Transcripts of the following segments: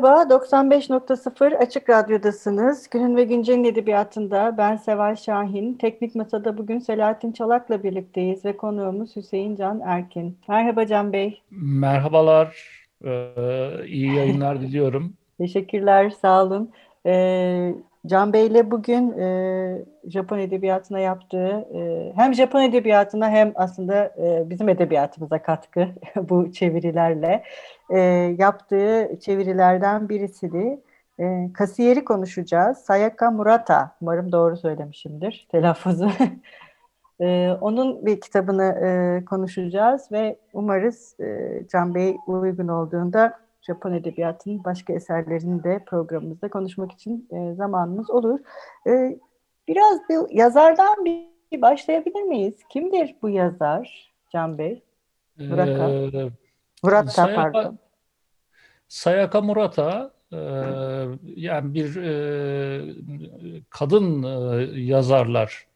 Merhaba, 95.0 Açık Radyo'dasınız. Günün ve Güncel'in edebiyatında ben Seval Şahin. Teknik Masa'da bugün Selahattin Çalak'la birlikteyiz ve konuğumuz Hüseyin Can Erkin. Merhaba Can Bey. Merhabalar, ee, iyi yayınlar diliyorum. Teşekkürler, sağ olun. Ee, Can Bey'le bugün e, Japon edebiyatına yaptığı, e, hem Japon edebiyatına hem aslında e, bizim edebiyatımıza katkı bu çevirilerle e, yaptığı çevirilerden birisiydi. E, kasiyeri konuşacağız. Sayaka Murata, umarım doğru söylemişimdir telaffuzu. e, onun bir kitabını e, konuşacağız ve umarız e, Can Bey uygun olduğunda Japon Edebiyatı'nın başka eserlerini de programımızda konuşmak için e, zamanımız olur. E, biraz bir yazardan bir başlayabilir miyiz? Kimdir bu yazar Can Bey? Murata. Ee, Murata Sayaka, pardon. Sayaka Murata e, yani bir e, kadın e, yazarlar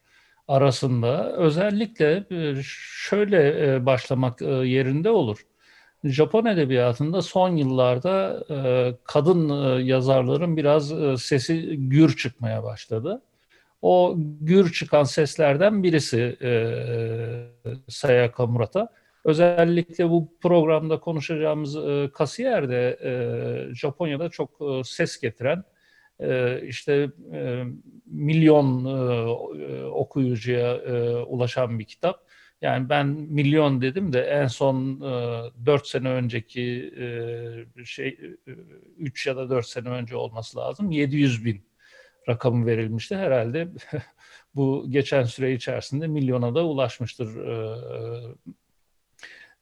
arasında özellikle e, şöyle e, başlamak e, yerinde olur. Japon edebiyatında son yıllarda e, kadın e, yazarların biraz e, sesi gür çıkmaya başladı. O gür çıkan seslerden birisi e, Sayaka Murata. Özellikle bu programda konuşacağımız e, kasiyer de e, Japonya'da çok e, ses getiren, e, işte e, milyon e, okuyucuya e, ulaşan bir kitap. Yani ben milyon dedim de en son e, 4 sene önceki e, şey e, 3 ya da 4 sene önce olması lazım. 700 bin rakamı verilmişti. Herhalde bu geçen süre içerisinde milyona da ulaşmıştır. E,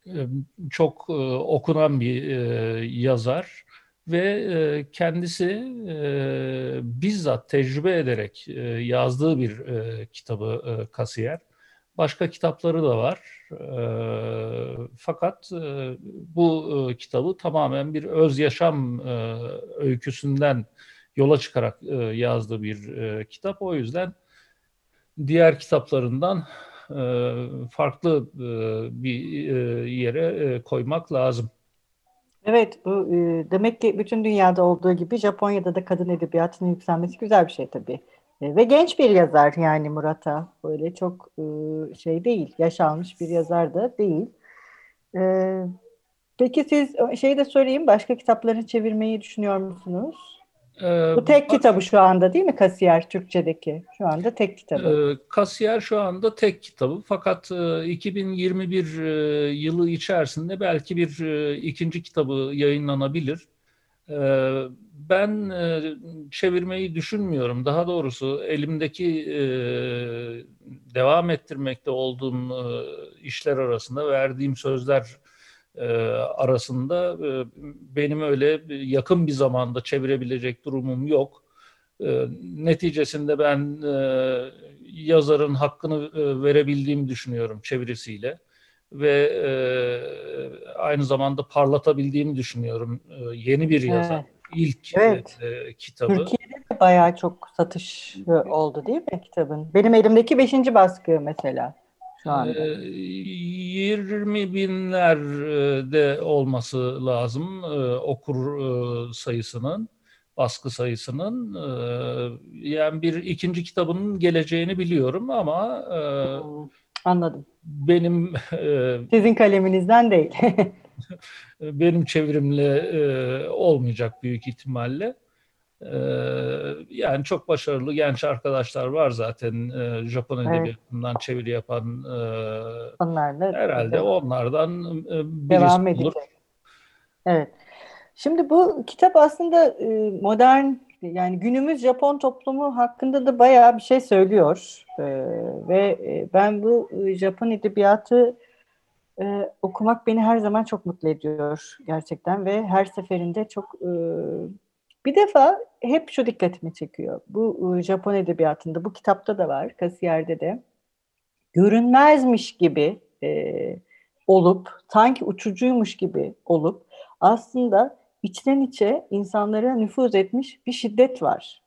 e, çok e, okunan bir e, yazar ve e, kendisi e, bizzat tecrübe ederek e, yazdığı bir e, kitabı e, Kasiyer Başka kitapları da var. E, fakat e, bu e, kitabı tamamen bir öz yaşam e, öyküsünden yola çıkarak e, yazdığı bir e, kitap. O yüzden diğer kitaplarından e, farklı e, bir e, yere e, koymak lazım. Evet, bu e, demek ki bütün dünyada olduğu gibi Japonya'da da kadın edebiyatının yükselmesi güzel bir şey tabii. E, ve genç bir yazar yani Murata. Böyle çok e, şey değil, yaş almış bir yazar da değil. E, peki siz şeyi de söyleyeyim, başka kitapları çevirmeyi düşünüyor musunuz? Ee, Bu tek kitabı şu anda değil mi Kasiyer Türkçedeki? Şu anda tek kitabı. E, Kasiyer şu anda tek kitabı fakat e, 2021 e, yılı içerisinde belki bir e, ikinci kitabı yayınlanabilir. E, ben e, çevirmeyi düşünmüyorum. Daha doğrusu elimdeki e, devam ettirmekte olduğum e, işler arasında verdiğim sözler arasında benim öyle yakın bir zamanda çevirebilecek durumum yok. Neticesinde ben yazarın hakkını verebildiğimi düşünüyorum çevirisiyle ve e, aynı zamanda parlatabildiğimi düşünüyorum. E, yeni bir yazar. Evet ilk evet. e, kitabı. Türkiye'de de bayağı çok satış oldu değil mi kitabın? Benim elimdeki beşinci baskı mesela şu anda. E, 20 binlerde olması lazım e, okur e, sayısının baskı sayısının e, yani bir ikinci kitabının geleceğini biliyorum ama e, anladım. Benim e, sizin kaleminizden değil. benim çevrimle e, olmayacak büyük ihtimalle. E, yani çok başarılı genç arkadaşlar var zaten e, Japon edebiyatından evet. çeviri yapan e, Onlarla, herhalde evet. onlardan e, birisi Devam olur. Evet. Şimdi bu kitap aslında modern yani günümüz Japon toplumu hakkında da bayağı bir şey söylüyor. Ee, ve e, ben bu e, Japon edebiyatı e, okumak beni her zaman çok mutlu ediyor gerçekten ve her seferinde çok e, bir defa hep şu dikkatimi çekiyor. Bu e, Japon edebiyatında, bu kitapta da var, Kasiyer'de de. Görünmezmiş gibi e, olup, sanki uçucuymuş gibi olup aslında içten içe insanlara nüfuz etmiş bir şiddet var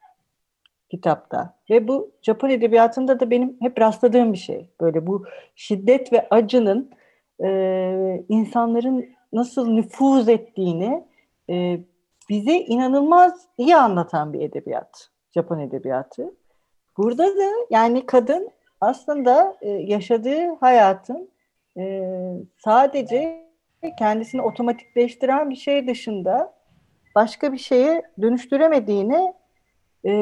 kitapta. Ve bu Japon edebiyatında da benim hep rastladığım bir şey. Böyle bu şiddet ve acının e, insanların nasıl nüfuz ettiğini e, bize inanılmaz iyi anlatan bir edebiyat. Japon edebiyatı. Burada da yani kadın aslında e, yaşadığı hayatın e, sadece kendisini otomatikleştiren bir şey dışında başka bir şeye dönüştüremediğini e,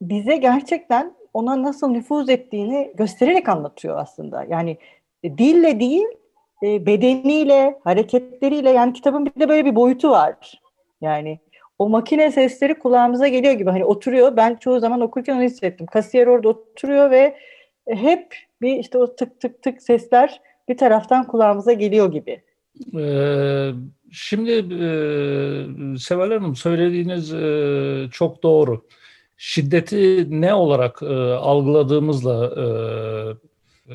bize gerçekten ona nasıl nüfuz ettiğini göstererek anlatıyor aslında. Yani e, dille değil, e, bedeniyle, hareketleriyle yani kitabın bir de böyle bir boyutu var. Yani o makine sesleri kulağımıza geliyor gibi. Hani oturuyor. Ben çoğu zaman okurken onu hissettim. Kasiyer orada oturuyor ve hep bir işte o tık tık tık sesler bir taraftan kulağımıza geliyor gibi. Ee, şimdi e, Seval Hanım söylediğiniz e, çok doğru. Şiddeti ne olarak e, algıladığımızla e,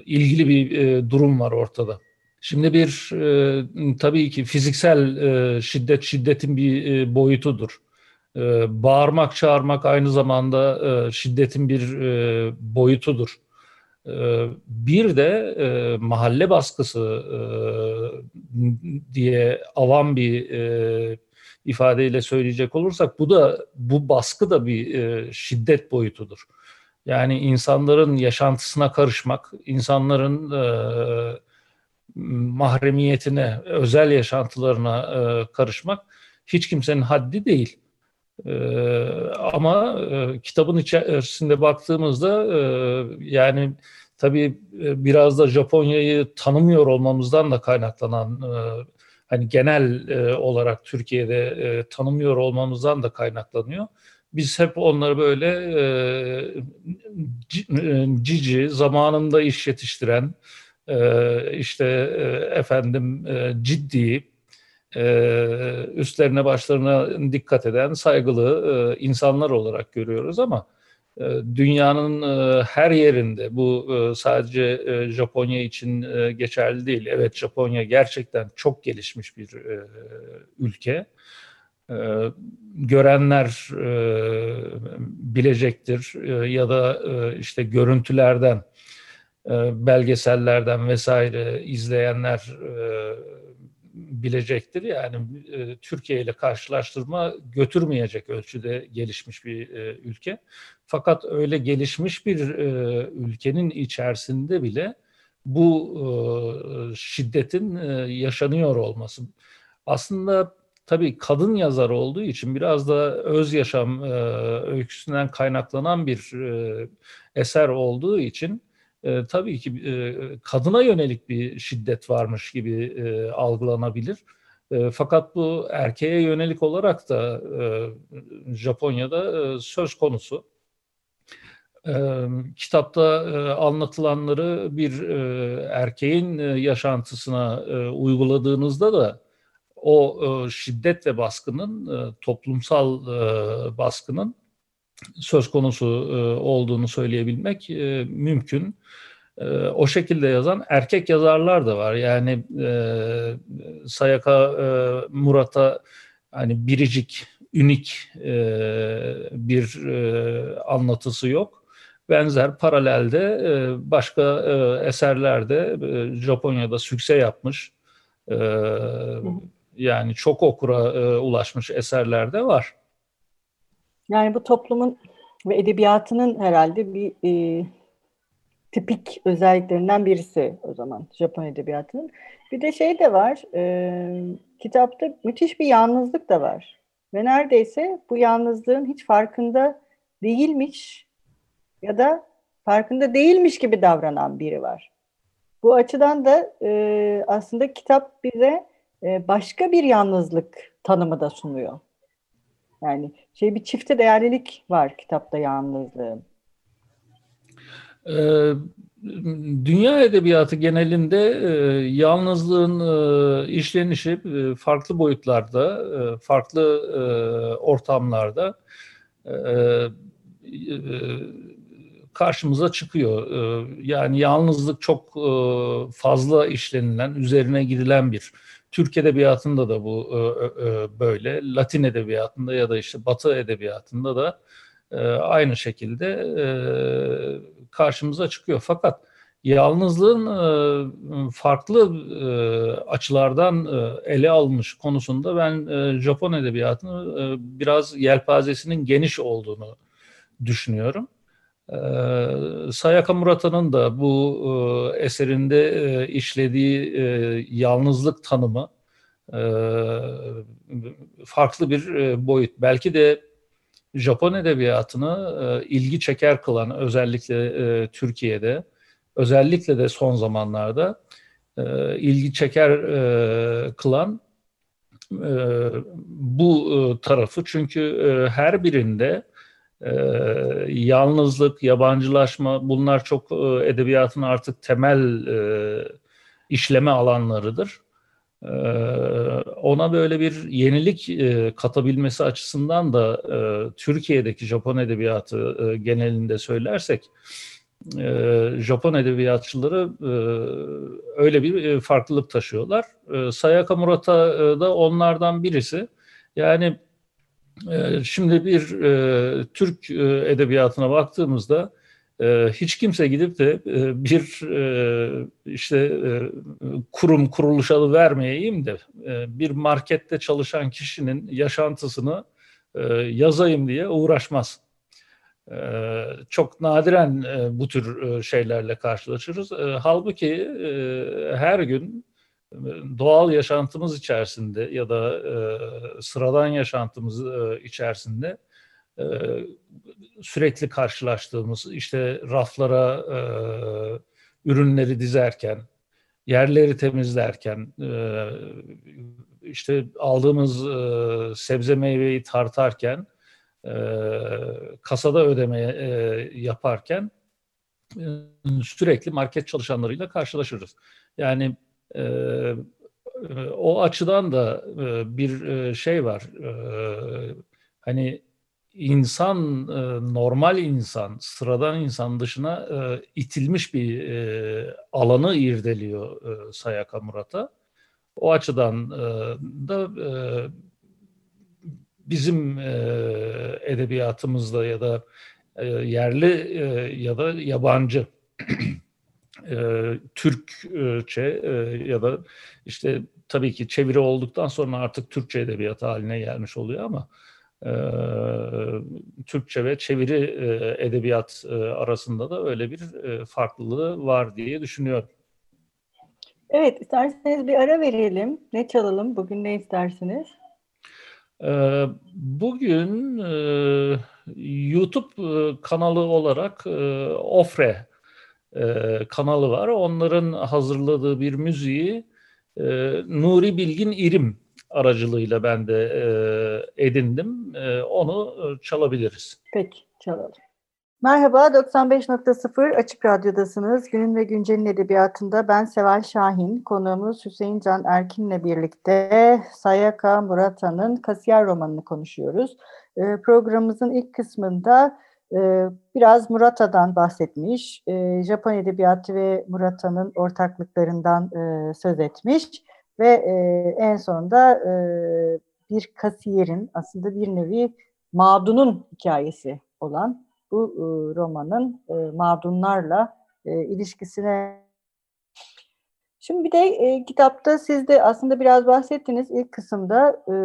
ilgili bir e, durum var ortada. Şimdi bir tabii ki fiziksel şiddet şiddetin bir boyutudur. E, bağırmak, çağırmak aynı zamanda şiddetin bir boyutudur. E, bir de e, mahalle baskısı e, diye avam bir e, ifadeyle söyleyecek olursak bu da bu baskı da bir e, şiddet boyutudur. Yani insanların yaşantısına karışmak, insanların e, mahremiyetine, özel yaşantılarına e, karışmak hiç kimsenin haddi değil. E, ama e, kitabın içerisinde baktığımızda e, yani tabii e, biraz da Japonya'yı tanımıyor olmamızdan da kaynaklanan e, hani genel e, olarak Türkiye'de e, tanımıyor olmamızdan da kaynaklanıyor. Biz hep onları böyle e, e cici, zamanında iş yetiştiren, e, işte e, efendim e, ciddi, üstlerine başlarına dikkat eden saygılı insanlar olarak görüyoruz ama dünyanın her yerinde bu sadece Japonya için geçerli değil. Evet Japonya gerçekten çok gelişmiş bir ülke. Görenler bilecektir ya da işte görüntülerden belgesellerden vesaire izleyenler e, bilecektir. Yani e, Türkiye ile karşılaştırma götürmeyecek ölçüde gelişmiş bir ülke. Fakat öyle gelişmiş bir ülkenin içerisinde bile bu şiddetin yaşanıyor olması. Aslında tabii kadın yazar olduğu için biraz da öz yaşam öyküsünden kaynaklanan bir eser olduğu için e, tabii ki e, kadına yönelik bir şiddet varmış gibi e, algılanabilir. E, fakat bu erkeğe yönelik olarak da e, Japonya'da e, söz konusu. E, kitapta e, anlatılanları bir e, erkeğin e, yaşantısına e, uyguladığınızda da o e, şiddet ve baskının e, toplumsal e, baskının söz konusu e, olduğunu söyleyebilmek e, mümkün. E, o şekilde yazan erkek yazarlar da var. Yani Sayaka Murat'a hani biricik, ünik bir anlatısı yok. Benzer paralelde başka eserlerde Japonya'da sükse yapmış. Yani çok okura ulaşmış eserler de var. Yani bu toplumun ve edebiyatının herhalde bir e, tipik özelliklerinden birisi o zaman Japon edebiyatının. Bir de şey de var, e, kitapta müthiş bir yalnızlık da var. Ve neredeyse bu yalnızlığın hiç farkında değilmiş ya da farkında değilmiş gibi davranan biri var. Bu açıdan da e, aslında kitap bize e, başka bir yalnızlık tanımı da sunuyor. Yani şey bir çifte değerlilik var kitapta yalnızlığın. Ee, dünya edebiyatı genelinde e, yalnızlığın e, işlenişi e, farklı boyutlarda, e, farklı e, ortamlarda e, e, karşımıza çıkıyor. E, yani yalnızlık çok e, fazla işlenilen, üzerine gidilen bir. Türk edebiyatında da bu e, e, böyle, Latin edebiyatında ya da işte Batı edebiyatında da e, aynı şekilde e, karşımıza çıkıyor. Fakat yalnızlığın e, farklı e, açılardan e, ele almış konusunda ben e, Japon edebiyatını e, biraz yelpazesinin geniş olduğunu düşünüyorum. E, Sayaka Murata'nın da bu e, eserinde e, işlediği e, yalnızlık tanımı farklı bir boyut. Belki de Japon edebiyatını ilgi çeker kılan özellikle Türkiye'de özellikle de son zamanlarda ilgi çeker kılan bu tarafı çünkü her birinde e, yalnızlık, yabancılaşma bunlar çok e, edebiyatın artık temel e, işleme alanlarıdır. E, ona böyle bir yenilik e, katabilmesi açısından da e, Türkiye'deki Japon edebiyatı e, genelinde söylersek e, Japon edebiyatçıları e, öyle bir e, farklılık taşıyorlar. E, Sayaka Murata e, da onlardan birisi. Yani şimdi bir e, Türk e, edebiyatına baktığımızda e, hiç kimse gidip de bir işte kurum kuruluş adı vermeyeyim de bir markette çalışan kişinin yaşantısını yazayım diye uğraşmaz. Ee, çok nadiren bu tür şeylerle karşılaşırız. Halbuki her gün doğal yaşantımız içerisinde ya da sıradan yaşantımız içerisinde sürekli karşılaştığımız işte raflara ürünleri dizerken, yerleri temizlerken, işte aldığımız sebze meyveyi tartarken e, kasada ödeme e, yaparken e, sürekli market çalışanlarıyla karşılaşırız. Yani e, e, o açıdan da e, bir e, şey var. E, hani insan, e, normal insan, sıradan insan dışına e, itilmiş bir e, alanı irdeliyor e, Sayaka Murat'a. O açıdan e, da e, bizim e, edebiyatımızda ya da e, yerli e, ya da yabancı e, Türkçe e, ya da işte tabii ki çeviri olduktan sonra artık Türkçe edebiyatı haline gelmiş oluyor ama e, Türkçe ve çeviri e, edebiyat e, arasında da öyle bir e, farklılığı var diye düşünüyorum. Evet, isterseniz bir ara verelim. Ne çalalım? Bugün ne istersiniz? Ee, bugün e, YouTube e, kanalı olarak e, Ofre kanalı var. Onların hazırladığı bir müziği Nuri Bilgin İrim aracılığıyla ben de edindim. Onu çalabiliriz. Peki, çalalım. Merhaba, 95.0 Açık Radyo'dasınız. Günün ve Güncel'in edebiyatında ben Seval Şahin, konuğumuz Hüseyin Can Erkin'le birlikte Sayaka Murata'nın Kasiyer romanını konuşuyoruz. E, programımızın ilk kısmında e, biraz Murata'dan bahsetmiş, e, Japon edebiyatı ve Murata'nın ortaklıklarından e, söz etmiş ve e, en sonunda e, bir kasiyerin aslında bir nevi mağdunun hikayesi olan bu romanın mağdunlarla ilişkisine. Şimdi bir de e, kitapta siz de aslında biraz bahsettiniz. İlk kısımda e,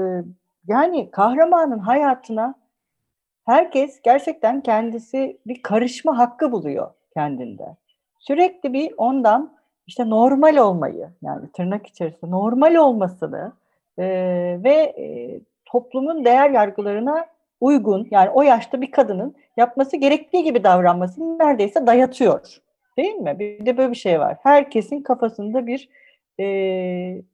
yani kahramanın hayatına herkes gerçekten kendisi bir karışma hakkı buluyor kendinde. Sürekli bir ondan işte normal olmayı yani tırnak içerisinde normal olmasını e, ve e, toplumun değer yargılarına uygun yani o yaşta bir kadının yapması gerektiği gibi davranmasını neredeyse dayatıyor. Değil mi? Bir de böyle bir şey var. Herkesin kafasında bir e,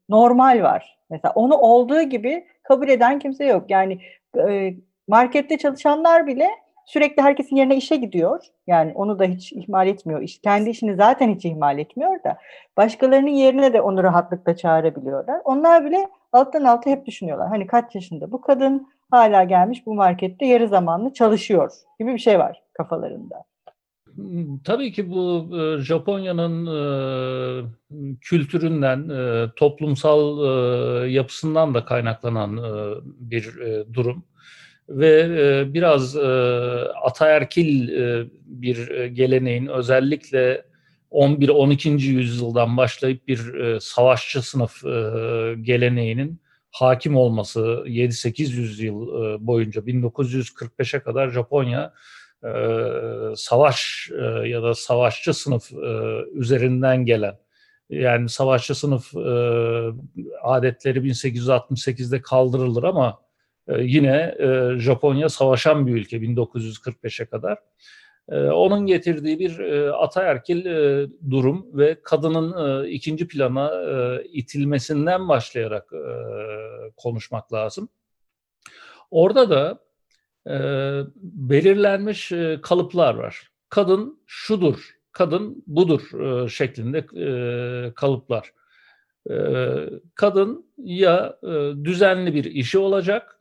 normal var. Mesela onu olduğu gibi kabul eden kimse yok. Yani e, markette çalışanlar bile sürekli herkesin yerine işe gidiyor. Yani onu da hiç ihmal etmiyor. İş, kendi işini zaten hiç ihmal etmiyor da başkalarının yerine de onu rahatlıkla çağırabiliyorlar. Onlar bile alttan alta hep düşünüyorlar. Hani kaç yaşında bu kadın hala gelmiş bu markette yarı zamanlı çalışıyor gibi bir şey var kafalarında. Tabii ki bu e, Japonya'nın e, kültüründen, e, toplumsal yapısından da kaynaklanan bir durum ve biraz ataerkil bir geleneğin özellikle 11-12. yüzyıldan başlayıp bir savaşçı sınıf geleneğinin hakim olması 7-800 yıl boyunca 1945'e kadar Japonya savaş ya da savaşçı sınıf üzerinden gelen yani savaşçı sınıf adetleri 1868'de kaldırılır ama yine Japonya savaşan bir ülke 1945'e kadar. Onun getirdiği bir ataerkil durum ve kadının ikinci plana itilmesinden başlayarak konuşmak lazım. Orada da belirlenmiş kalıplar var. Kadın şudur, kadın budur şeklinde kalıplar. Kadın ya düzenli bir işi olacak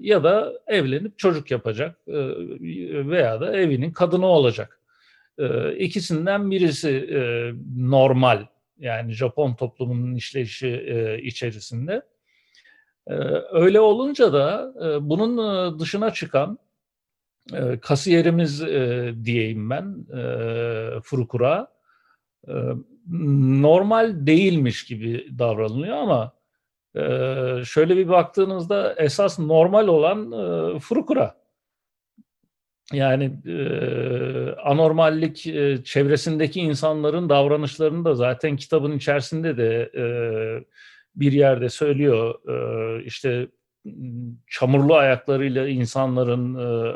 ya da evlenip çocuk yapacak veya da evinin kadını olacak. İkisinden birisi normal yani Japon toplumunun işleyişi içerisinde. Öyle olunca da bunun dışına çıkan kasiyerimiz diyeyim ben Furukura normal değilmiş gibi davranılıyor ama şöyle bir baktığınızda esas normal olan e, furukura. Yani e, anormallik e, çevresindeki insanların davranışlarını da zaten kitabın içerisinde de e, bir yerde söylüyor. E, işte çamurlu ayaklarıyla insanların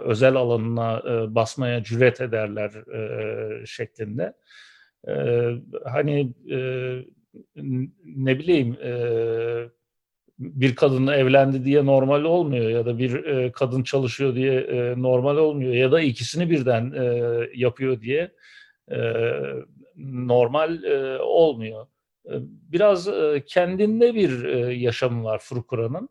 özel alanına basmaya cüret ederler şeklinde. Hani ne bileyim bir kadınla evlendi diye normal olmuyor ya da bir e, kadın çalışıyor diye e, normal olmuyor ya da ikisini birden e, yapıyor diye e, normal e, olmuyor. E, biraz e, kendinde bir e, yaşamı var Furukura'nın.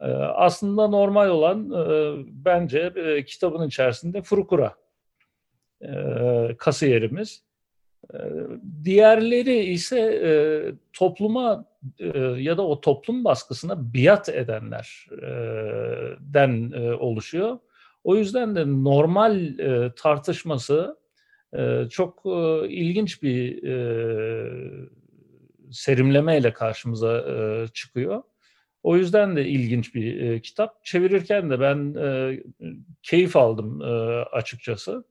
E, aslında normal olan e, bence e, kitabın içerisinde Furukura e, kasiyerimiz. E, diğerleri ise e, topluma e, ya da o toplum baskısına biat edenlerden e, oluşuyor. O yüzden de normal tartışması çok ilginç bir serimlemeyle karşımıza çıkıyor. O yüzden de ilginç bir kitap. Çevirirken de ben keyif aldım açıkçası.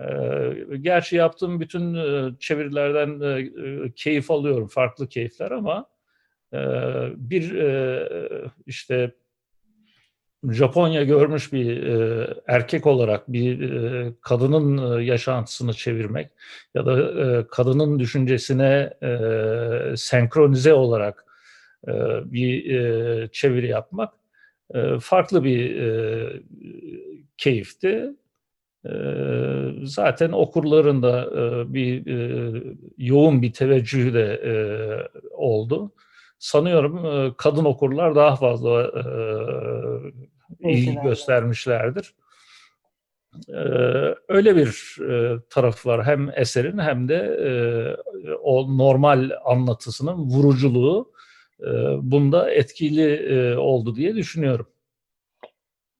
Ee, gerçi yaptığım bütün e, çevirilerden e, e, keyif alıyorum, farklı keyifler ama bir işte Japonya görmüş bir erkek olarak bir kadının yaşantısını çevirmek ya da kadının düşüncesine senkronize olarak bir çeviri yapmak farklı bir keyifti. Zaten okurların da bir yoğun bir teveccühü de oldu. Sanıyorum kadın okurlar daha fazla ilgi göstermişlerdir. Öyle bir tarafı var hem eserin hem de o normal anlatısının vuruculuğu bunda etkili oldu diye düşünüyorum.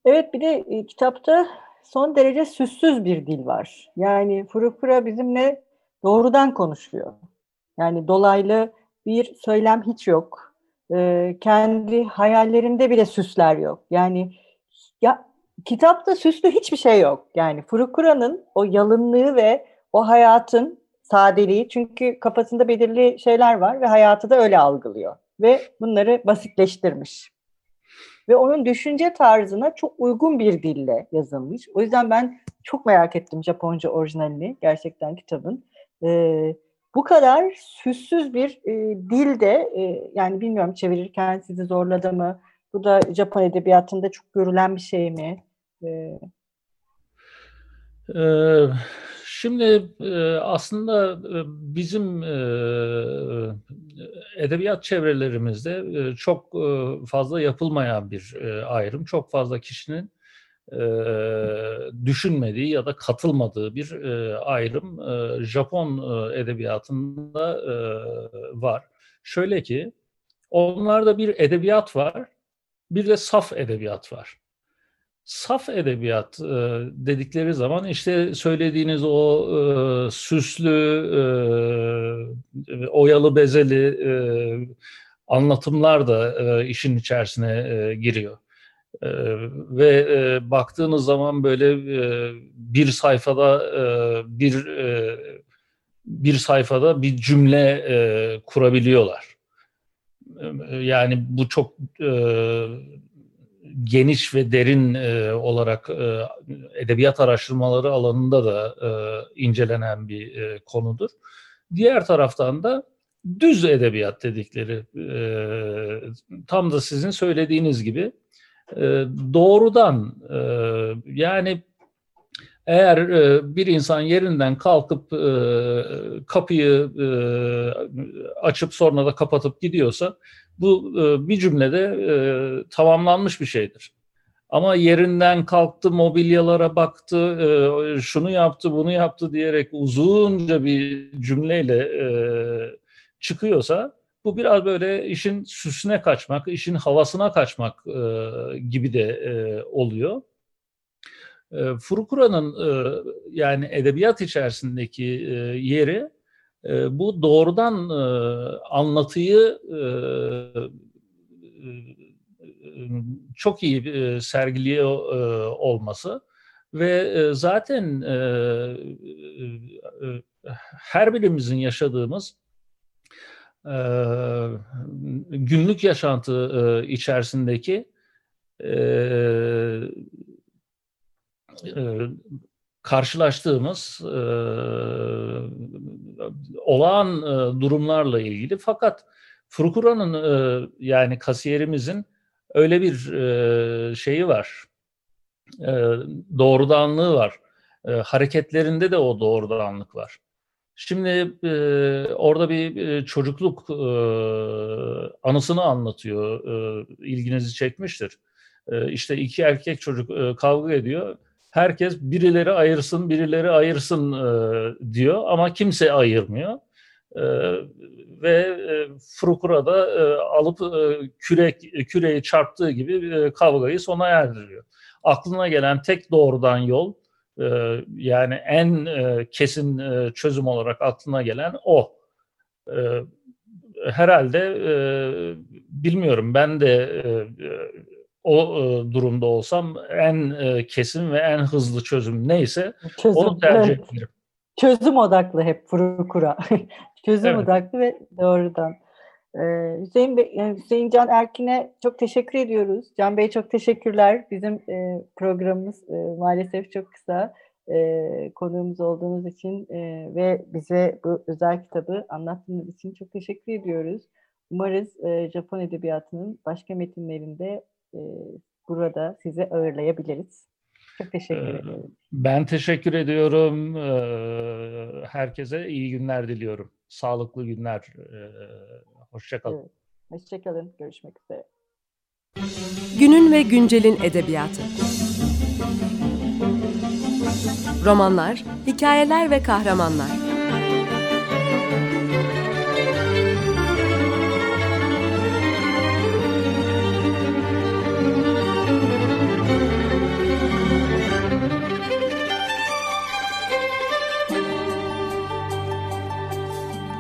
Evet bir de kitapta son derece süssüz bir dil var. Yani Furufura bizimle doğrudan konuşuyor. Yani dolaylı bir söylem hiç yok. Ee, kendi hayallerinde bile süsler yok. Yani ya kitapta süslü hiçbir şey yok. Yani Furukura'nın o yalınlığı ve o hayatın sadeliği çünkü kafasında belirli şeyler var ve hayatı da öyle algılıyor ve bunları basitleştirmiş ve onun düşünce tarzına çok uygun bir dille yazılmış. O yüzden ben çok merak ettim Japonca orijinalini gerçekten kitabın. Ee, bu kadar süssüz bir e, dilde e, yani bilmiyorum çevirirken sizi zorladı mı Bu da Japon edebiyatında çok görülen bir şey mi? Ee, ee Şimdi aslında bizim edebiyat çevrelerimizde çok fazla yapılmayan bir ayrım, çok fazla kişinin düşünmediği ya da katılmadığı bir ayrım Japon edebiyatında var. Şöyle ki onlarda bir edebiyat var, bir de saf edebiyat var saf edebiyat e, dedikleri zaman işte söylediğiniz o e, süslü, e, oyalı bezeli e, anlatımlar da e, işin içerisine e, giriyor. E, ve e, baktığınız zaman böyle e, bir sayfada e, bir e, bir sayfada bir cümle e, kurabiliyorlar. E, yani bu çok e, geniş ve derin e, olarak e, edebiyat araştırmaları alanında da e, incelenen bir e, konudur. Diğer taraftan da düz edebiyat dedikleri e, tam da sizin söylediğiniz gibi e, doğrudan e, yani eğer e, bir insan yerinden kalkıp e, kapıyı e, açıp sonra da kapatıp gidiyorsa bu e, bir cümlede e, tamamlanmış bir şeydir. Ama yerinden kalktı, mobilyalara baktı, e, şunu yaptı, bunu yaptı diyerek uzunca bir cümleyle çıkıyorsa bu biraz böyle işin süsüne kaçmak, işin havasına kaçmak gibi de oluyor. E, Furukura'nın yani edebiyat içerisindeki yeri e, bu doğrudan e, anlatıyı e, çok iyi e, sergiliyor e, olması ve e, zaten e, e, her birimizin yaşadığımız e, günlük yaşantı e, içerisindeki e, e, karşılaştığımız e, olağan e, durumlarla ilgili. Fakat Furukura'nın e, yani kasiyerimizin öyle bir e, şeyi var, e, doğrudanlığı var. E, hareketlerinde de o doğrudanlık var. Şimdi e, orada bir e, çocukluk e, anısını anlatıyor, e, ilginizi çekmiştir. E, işte iki erkek çocuk e, kavga ediyor herkes birileri ayırsın, birileri ayırsın e, diyor ama kimse ayırmıyor. E, ve e, Frukura da e, alıp e, kürek küreyi çarptığı gibi e, kavgayı sona erdiriyor. Aklına gelen tek doğrudan yol e, yani en e, kesin e, çözüm olarak aklına gelen o. E, herhalde e, bilmiyorum ben de e, o e, durumda olsam en e, kesin ve en hızlı çözüm neyse çözüm, onu tercih evet. ederim. Çözüm odaklı hep Furukura. çözüm evet. odaklı ve doğrudan. Ee, Hüseyin, Bey, Hüseyin Can Erkin'e çok teşekkür ediyoruz. Can Bey çok teşekkürler. Bizim e, programımız e, maalesef çok kısa. E, konuğumuz olduğunuz için e, ve bize bu özel kitabı anlattığınız için çok teşekkür ediyoruz. Umarız e, Japon Edebiyatı'nın başka metinlerinde burada sizi ağırlayabiliriz. Çok teşekkür ee, ederim. Ben teşekkür ediyorum. Herkese iyi günler diliyorum. Sağlıklı günler. Hoşçakalın. Evet. Hoşçakalın. Görüşmek üzere. Günün ve güncelin edebiyatı. Romanlar, hikayeler ve kahramanlar.